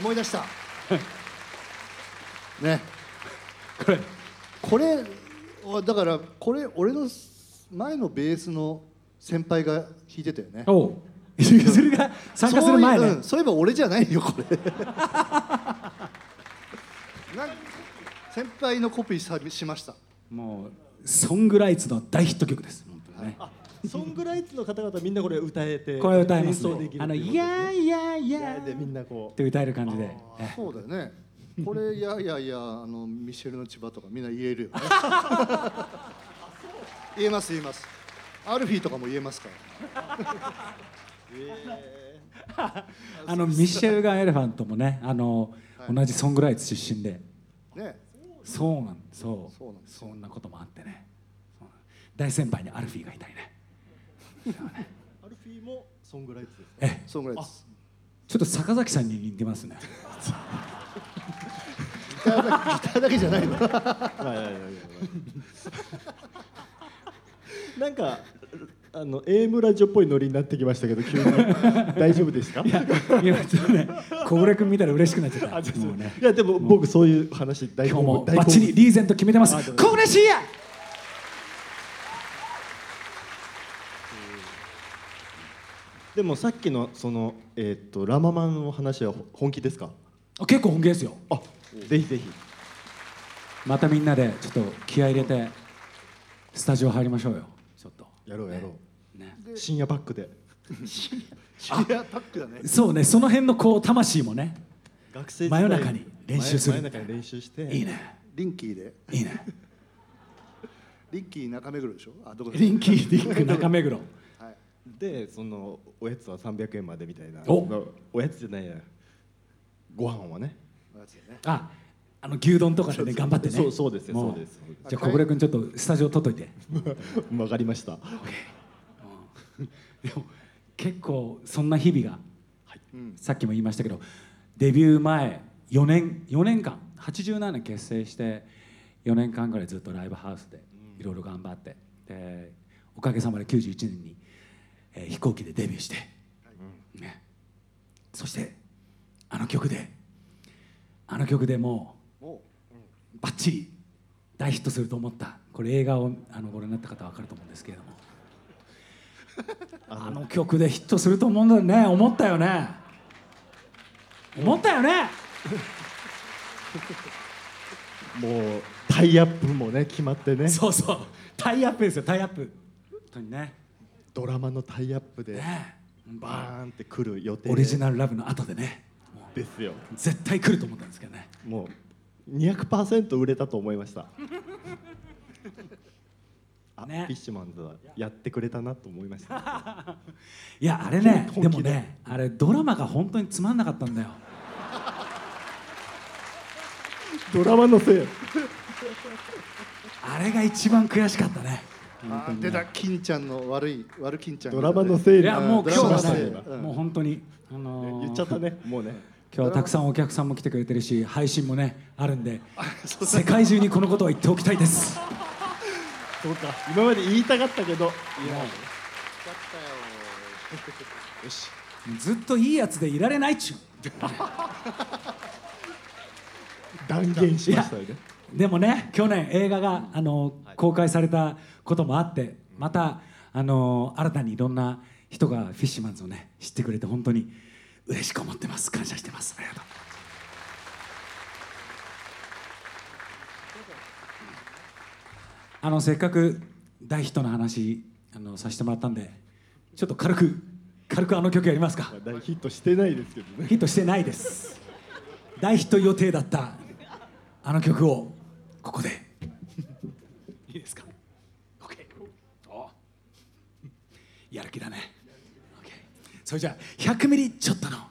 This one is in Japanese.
思い出した。ね。これ。これおだからこれ俺の前のベースの先輩が弾いてたよね。おう。それが参加する前ね。そういうんそういえば俺じゃないよこれ。先輩のコピーさしました。もうソングライツの大ヒット曲ですソングライツの方々みんなこれ歌えてこれ歌えます演奏できるあの「っていういやいやいや」でみんなこって歌える感じで。えそうだよね。これいやいやいやあのミシェルの千葉とかみんな言えるよね。言えます言えます。アルフィーとかも言えますから。あのミッシェルガン・エレファントもねあの、同じソングライツ出身で。ね。そうなんそう。そうなんですそんなこともあってね。大先輩にアルフィーがいたりね。うアルフィーもソングライツですかえそんぐらいですちょっと坂崎さんに似てますね。ギターだギターだけじゃないの。いやいやいやいやなんかあの AM ラジオっぽいノリになってきましたけど急に。大丈夫ですか？いやちょっとね小暮君見たら嬉しくなっちゃった。もうねいやでも僕そういう話大今日も大バッチリリーゼント決めてます。小暮シーやでもさっきのそのえーっとラママンの話は本気ですか？あ結構本気ですよ。あぜひぜひ。またみんなでちょっと気合い入れてスタジオ入りましょうよ。ちょっと。やろうやろね。う深夜バックで。シェアパックだね。そうねその辺のこう魂もね学生時真夜中に練習する。真夜中に練習して。いいね。リンキーで。いいね。リンキー中目黒でしょ？あどこだ？リンキーディック中目黒。はいでそのおやつは300円までみたいな。お。のおやつじゃないや。ご飯はね。やつだね。ああの牛丼とかでね頑張ってね。そうそうですよもそうですじゃあ小暮君ちょっとスタジオ取っといて。わかりました。でも結構そんな日々が、うん。さっきも言いましたけどデビュー前4年4年間87年結成して4年間ぐらいずっとライブハウスでいろいろ頑張って。でおかげさまで91年に、えー飛行機でデビューして、ね、そしてあの曲であの曲でももうバッチリ大ヒットすると思った。これ映画をあのご覧になった方は分かると思うんですけれども。あの曲でヒットすると思うんだよね。思ったよね。思ったよね。もうタイアップもね決まってね。そうそう。タイアップですよタイアップ。本当にねドラマのタイアップでね。バーンって来る予定。オリジナルラブの後でね。ですよ。絶対来ると思ったんですけどね。もう200%売れたと思いました。あ、ね。フィッシュマンズはやってくれたなと思いました。いやあれねでもねあれドラマが本当につまんなかったんだよ。ドラマのせい。あれが一番悔しかったねあー出た金ちゃんの悪い悪金ちゃん。ドラマのせいいやもう今日はもう本当にあのー言っちゃったね。もうね。今日はたくさんお客さんも来てくれてるし配信もねあるんで世界中にこのことを言っておきたいです。そうか。今まで言いたかったけど。よし。ずっといいやつでいられないっちゅう。断言しましたよねでもね去年映画があの公開されたこともあってまたあの新たにいろんな人がフィッシュマンズをね知ってくれて本当に嬉しく思ってます。感謝してます。ありがとう。あのせっかく大ヒットの話あのさせてもらったんでちょっと軽く軽くあの曲やりますか。まあ大ヒットしてないですけどね。ヒットしてないです。大ヒット予定だったあの曲をここで。いいですか？OK おやる気だね。OK それじゃあ100ミリちょっとの